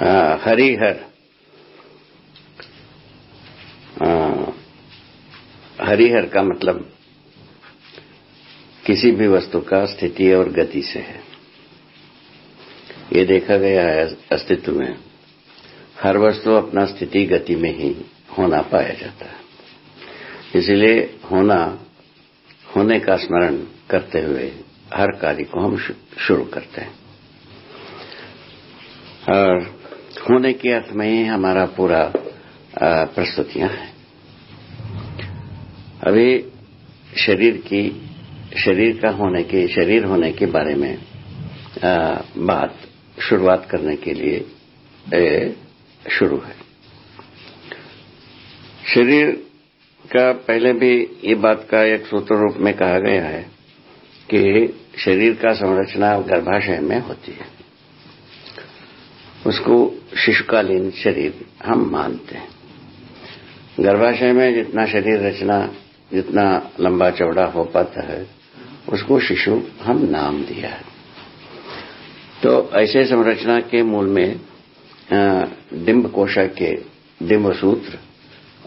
हाँ, हरिहर हाँ, हरिहर का मतलब किसी भी वस्तु का स्थिति और गति से है। ये देखा गया है अस्तित्व में। हर वस्तु अपना स्थिति गति में ही होना पाया जाता है। इसलिए होना होने का स्मरण करते हुए हर कार्य को हम शुरू करते हैं। और होने के अर्थ में ही हमारा पूरा प्रस्तुतियाँ हैं। अभी शरीर की शरीर का होने के शरीर होने के बारे में आ, बात शुरुआत करने के लिए ए, शुरू है। शरीर का पहले भी ये बात का एक सूत्र रूप में कहा गया है कि शरीर का संरचना गर्भाशय में होती है। उसको शिशुकालीन शरीर हम मानते हैं। गर्भाशय में जितना शरीर रचना जितना लंबा चौड़ा हो पाता है उसको शिशु हम नाम दिया है। तो ऐसे संरचना के मूल में डिम्ब कोशा के डिम्ब सूत्र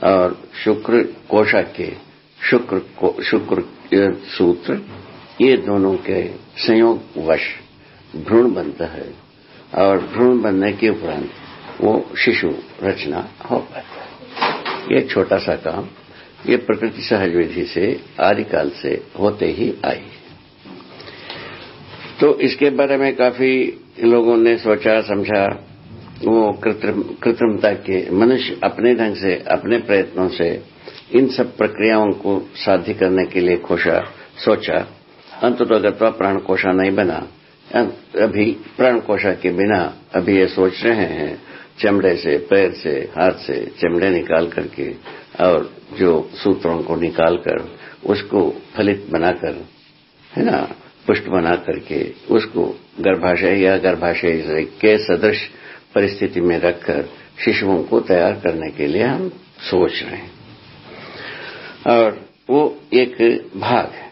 और शुक्र कोशा के शुक्र को, शुक्र सूत्र ये दोनों के संयोग वश भ्रूण बनता है। और भ्रूण बनने के उपरांत वो शिशु रचना हो पाता ये छोटा सा काम, ये प्रकृति सहज विधि से, आदिकाल से होते ही आई तो इसके बारे में काफ़ी लोगों ने सोचा, समझा, वो कृत्रिम, कृत्रिमता के मनुष्य अपने ढंग से, अपने प्रयत्नों से, इन सब प्रक्रियाओं को साध्य करने के लिए खोशा, सोचा, अंततोगत्वा प्राण कोशा नहीं बना। अभी प्राण कोशा के बिना अभी ये सोच रहे हैं, चमड़े से, पैर से, हाथ से चमड़े निकाल करके और जो सूत्रों को निकाल कर उसको फलित बनाकर, है ना, पुष्ट बना करके उसको गर्भाशय या गर्भाशय के सदृश परिस्थिति में रखकर शिशुओं को तैयार करने के लिए हम सोच रहे हैं। और वो एक भाग है।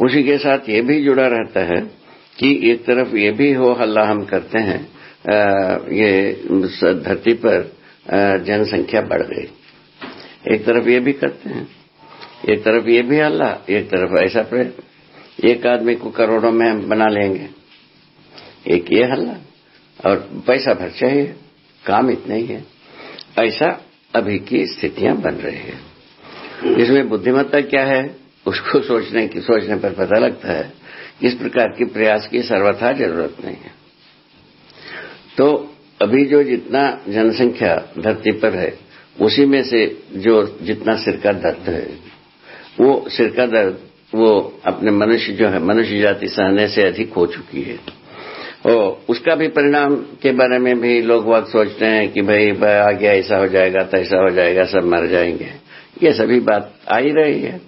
उसी के साथ ये भी जुड़ा रहता है कि एक तरफ़ ये भी हो हल्ला हम करते हैं आ, ये धरती पर जनसंख्या बढ़ गई। एक तरफ़ ये भी करते हैं एक तरफ़ ये भी हल्ला एक तरफ़ ऐसा प्रयत्न एक आदमी को करोड़ों में हम बना लेंगे। एक ये हल्ला और पैसा भर चाहिए काम इतना ही है। ऐसा अभी की स्थितियाँ बन रही है। इसमें बुद्धिमत्ता क्या है उसको सोचने की सोचने पर पता लगता है। इस प्रकार के प्रयास की सर्वथा ज़रूरत नहीं है। तो अभी जो जितना जनसंख्या धरती पर है, उसी में से जो जितना सिर का दर्द है, वो सिर का दर्द, वो अपने मनुष्य जो है, मनुष्य जाति सहने से अधिक हो चुकी है। और उसका भी परिणाम के बारे में भी लोग वक्त सोचते हैं कि भाई आ गया ऐसा हो जाएगा तो ऐसा हो जाएगा, सब मर जाएँगे। ये सभी बात आ ही रही है।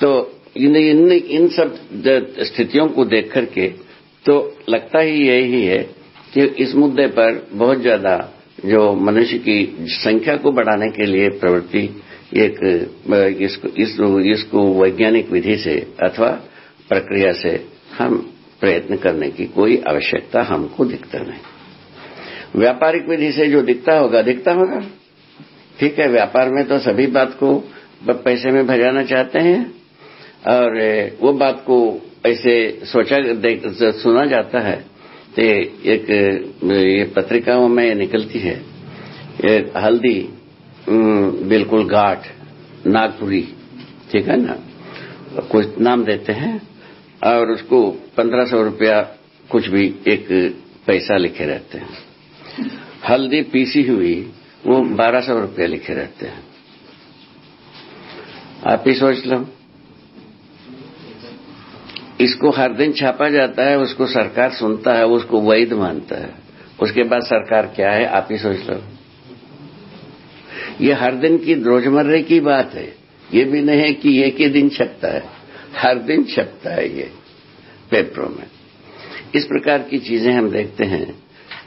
तो इन इन, इन सब स्थितियों को देख करके तो लगता ही यही है कि इस मुद्दे पर बहुत ज़्यादा जो मनुष्य की संख्या को बढ़ाने के लिए प्रवृत्ति एक इसको इस, इसको वैज्ञानिक विधि से अथवा प्रक्रिया से हम प्रयत्न करने की कोई आवश्यकता हमको दिखता नहीं। व्यापारिक विधि से जो दिखता होगा दिखता होगा। ठीक है व्यापार में तो सभी बात को पैसे में भजाना चाहते हैं। और वो बात को ऐसे सोचा सुना जाता है तो एक ये पत्रिकाओं में निकलती है। एक हल्दी बिल्कुल गाठ नागपुरी, ठीक है ना? कुछ नाम देते हैं और उसको पंद्रह सौ रुपया कुछ भी एक पैसा लिखे रहते हैं। हल्दी पीसी हुई, वो बारह सौ रुपया लिखे रहते हैं। आप ही सोच लो। इसको हर दिन छापा जाता है, उसको सरकार सुनता है, उसको वैध मानता है। उसके बाद सरकार क्या है? आप ही सोच लो। ये हर दिन की रोजमर्रे की बात है। ये भी नहीं है कि एक ही दिन छपता है। हर दिन छपता है ये पेपरों में। इस प्रकार की चीज़ें हम देखते हैं।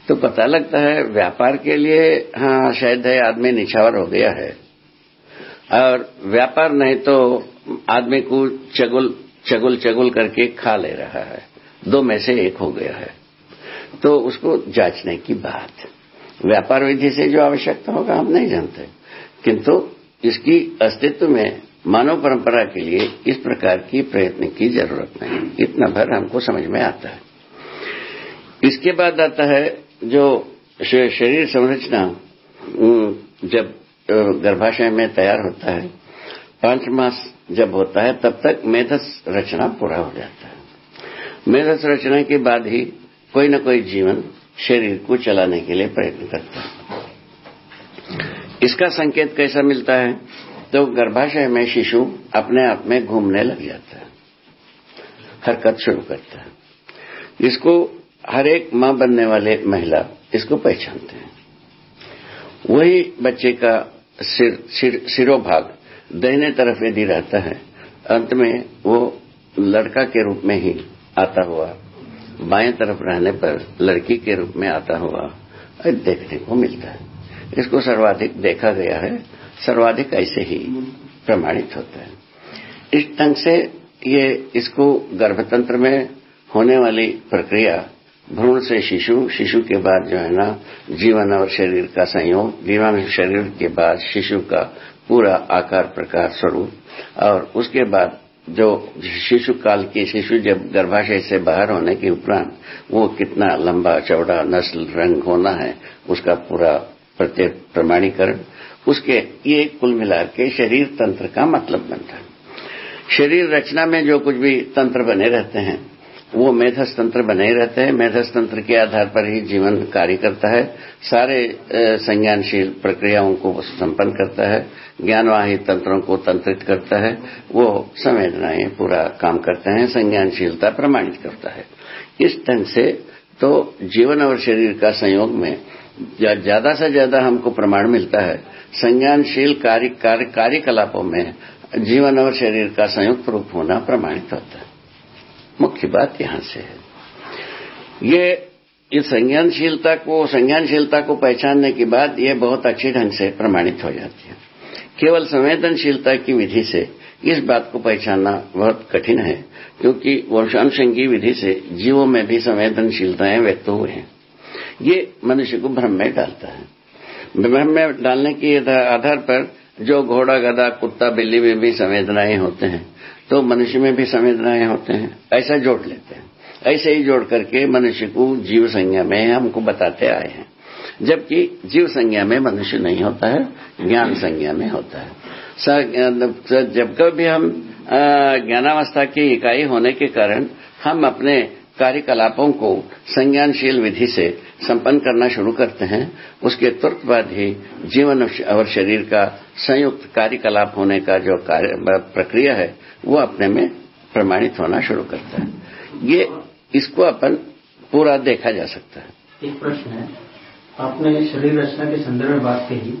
तो पता लगता है, व्यापार के लिए हाँ शायद है, आदमी निछावर हो गया है। और व्यापार नहीं तो आदमी को चगुल चगुल चगुल करके खा ले रहा है। दो में से एक हो गया है। तो उसको जांचने की बात। व्यापार विधि से जो आवश्यकता होगा हम नहीं जानते। किंतु इसकी अस्तित्व में मानव परंपरा के लिए इस प्रकार की प्रयत्न की ज़रूरत नहीं। इतना भर हमको समझ में आता है। इसके बाद आता है जो शरीर संरचना जब गर्भाशय में तैयार होता है, पाँच मास जब होता है तब तक मेधस रचना पूरा हो जाता है। मेधस रचना के बाद ही कोई न कोई जीवन शरीर को चलाने के लिए प्रयत्न करता है। इसका संकेत कैसा मिलता है? तो गर्भाशय में शिशु अपने आप में घूमने लग जाता है। हरकत शुरू करता है। इसको हर एक माँ बनने वाले महिला इसको पहचानते हैं। वही बच्चे का सिर, सिर सिरोभाग दहने तरफ़ यदि रहता है, अंत में वो लड़का के रूप में ही आता हुआ, बाएँ तरफ़ रहने पर लड़की के रूप में आता हुआ देखने को मिलता है। इसको सर्वाधिक देखा गया है, सर्वाधिक ऐसे ही प्रमाणित होता है। इस ढंग से ये इसको गर्भतंत्र में होने वाली प्रक्रिया, भ्रूण से शिशु शिशु के बाद जो है ना, जीवन और शरीर का संयोग, जीवन शरीर के बाद शिशु का पूरा आकार प्रकार स्वरूप। और उसके बाद जो शिशु काल के शिशु जब गर्भाशय से बाहर होने के उपरांत, वो कितना लंबा, चौड़ा, नस्ल, रंग होना है, उसका पूरा प्रत्येक प्रमाणीकरण, उसके ये कुल मिला के शरीर तंत्र का मतलब बनता है। शरीर रचना में जो कुछ भी तंत्र बने रहते हैं वो मेधस तंत्र बने रहते हैं। मेधस तंत्र के आधार पर ही जीवन कार्य करता है। सारे संज्ञानशील प्रक्रियाओं को संपन्न करता है। ज्ञानवाही तंत्रों को तंत्रित करता है। वो संवेदनाएँ पूरा काम करते हैं। संज्ञानशीलता प्रमाणित करता है। इस ढंग से तो जीवन और शरीर का संयोग में ज़्यादा से ज़्यादा हमको प्रमाण मिलता है। संज्ञानशील कार्य, कार्यकलापों में जीवन और शरीर का संयुक्त रूप होना प्रमाणित होता है। मुख्य बात यहाँ से है। ये इस संज्ञानशीलता को संज्ञानशीलता को पहचानने के बाद ये बहुत अच्छे ढंग से प्रमाणित हो जाती है। केवल संवेदनशीलता की विधि से इस बात को पहचानना बहुत कठिन है, क्योंकि वंशानुषंगी विधि से जीवों में भी संवेदनशीलताएँ व्यक्त हुए हैं। ये मनुष्य को भ्रम में डालता है। भ्रम में डालने के आधार पर जो घोड़ा, गधा, कुत्ता, बिल्ली में भी संवेदनाएँ होते हैं तो मनुष्य में भी संवेदनाएँ होते हैं। ऐसा जोड़ लेते हैं। ऐसे ही जोड़ करके मनुष्य को जीव संज्ञा में हमको बताते आए हैं। जबकि जीव संज्ञा में मनुष्य नहीं होता है, ज्ञान संज्ञा में होता है। जब कभी हम ज्ञानावस्था की इकाई होने के कारण हम अपने कार्यकलापों को संज्ञानशील विधि से संपन्न करना शुरू करते हैं, उसके तुरंत बाद ही जीवन और शरीर का संयुक्त कार्यकलाप होने का जो प्रक्रिया है, वो अपने में प्रमाणित होना शुरू करता है। ये, इसको अपन पूरा देखा जा सकता है। एक प्रश्न है। आपने शरीर रचना के संदर्भ में बात कही।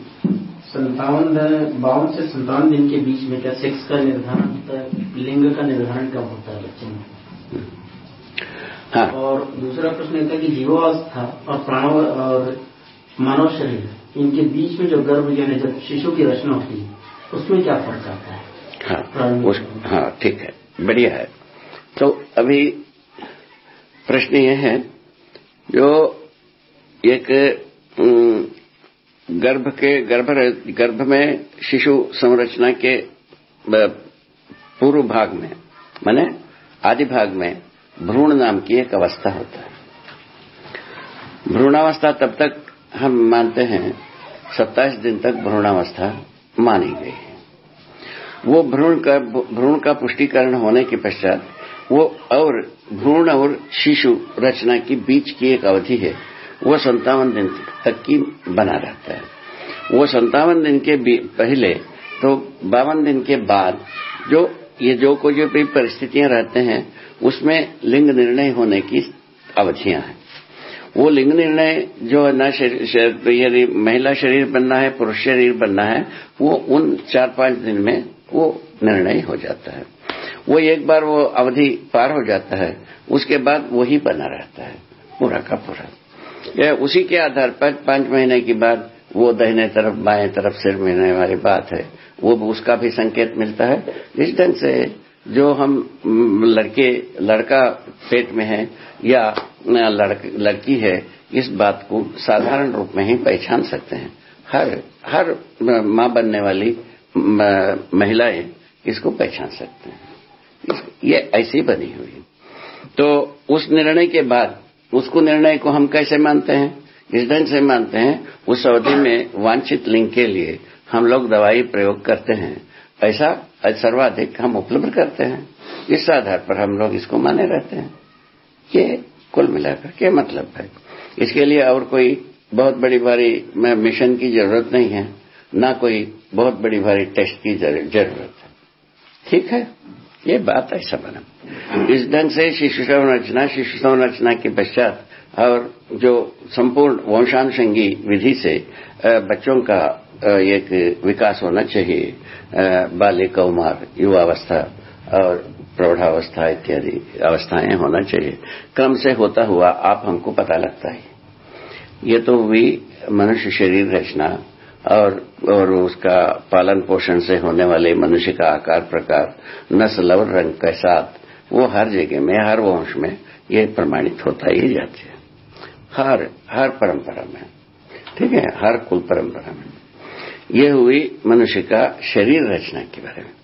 संतावन बावन से संतावन दिन के बीच में क्या सेक्स का निर्धारण होता है? लिंग का निर्धारण कब होता है बच्चे में? हाँ। और दूसरा प्रश्न था कि जीवावस्था और प्राण और मानव शरीर इनके बीच में जो गर्भ यानी जब शिशु की रचना होती है उसमें क्या फ़र्क आता है हाँ उस हाँ ठीक है बढ़िया है तो अभी प्रश्न ये है जो एक गर्भ के गर्भ गर्भ में शिशु संरचना के पूर्व भाग में माने आदि भाग में भ्रूण नाम की एक अवस्था होता है। भ्रूणावस्था तब तक हम मानते हैं, सत्ताईस दिन तक भ्रूणावस्था मानी गई है। वो भ्रूण का भ्रूण का पुष्टिकरण होने के पश्चात वो और भ्रूण और शिशु रचना के बीच की एक अवधि है। वो संतावन दिन तक की बना रहता है। वो संतावन दिन के पहले तो बावन दिन के बाद जो ये जो जो भी परिस्थितियाँ रहते हैं उसमें लिंग निर्णय होने की अवधियाँ हैं। वो लिंग निर्णय जो ना यदि महिला शरीर बनना है, पुरुष शरीर बनना है, वो उन चार पाँच दिन में वो निर्णय हो जाता है। वो एक बार वो अवधि पार हो जाता है, उसके बाद वही बना रहता है, पूरा का पूरा। यह उसी के आधार पर पाँच महीने के बाद वो दहने तरफ़, बाएँ तरफ़ सिर मिलने वाली बात है। वो उसका भी संकेत मिलता है। इस ढंग से जो हम लड़के लड़का पेट में है या लड़क, लड़की है इस बात को साधारण रूप में ही पहचान सकते हैं। हर हर माँ बनने वाली महिलाएँ इसको पहचान सकते हैं। ये ऐसी बनी हुई तो उस निर्णय के बाद उसको निर्णय को हम कैसे मानते हैं? इस ढंग से मानते हैं उस अवधि में वांछित लिंग के लिए हम लोग दवाई प्रयोग करते हैं। ऐसा सर्वाधिक हम उपलब्ध करते हैं। इस आधार पर हम लोग इसको माने रहते हैं। ये कुल मिलाकर क्या मतलब है। इसके लिए और कोई बहुत बड़ी भारी मिशन की ज़रूरत नहीं है। ना कोई बहुत बड़ी भारी टेस्ट की ज़रूरत है। ठीक है? ये बात ऐसा बना। इस ढंग से शिशु संरचना शिशु संरचना के पश्चात और जो संपूर्ण वंशानुषंगी विधि से बच्चों का एक विकास होना चाहिए बाल्य कौमार युवावस्था और प्रौढ़ावस्था इत्यादि अवस्थाएँ होना चाहिए। क्रम से होता हुआ आप हमको पता लगता है। ये तो भी मनुष्य शरीर रचना और और उसका पालन पोषण से होने वाले मनुष्य का आकार प्रकार, नस्ल और रंग के साथ, वो हर जगह में, हर वंश में ये प्रमाणित होता ही जाती है। हर हर परंपरा में, ठीक है? हर कुल परंपरा में। ये हुई मनुष्य का शरीर रचना के बारे में।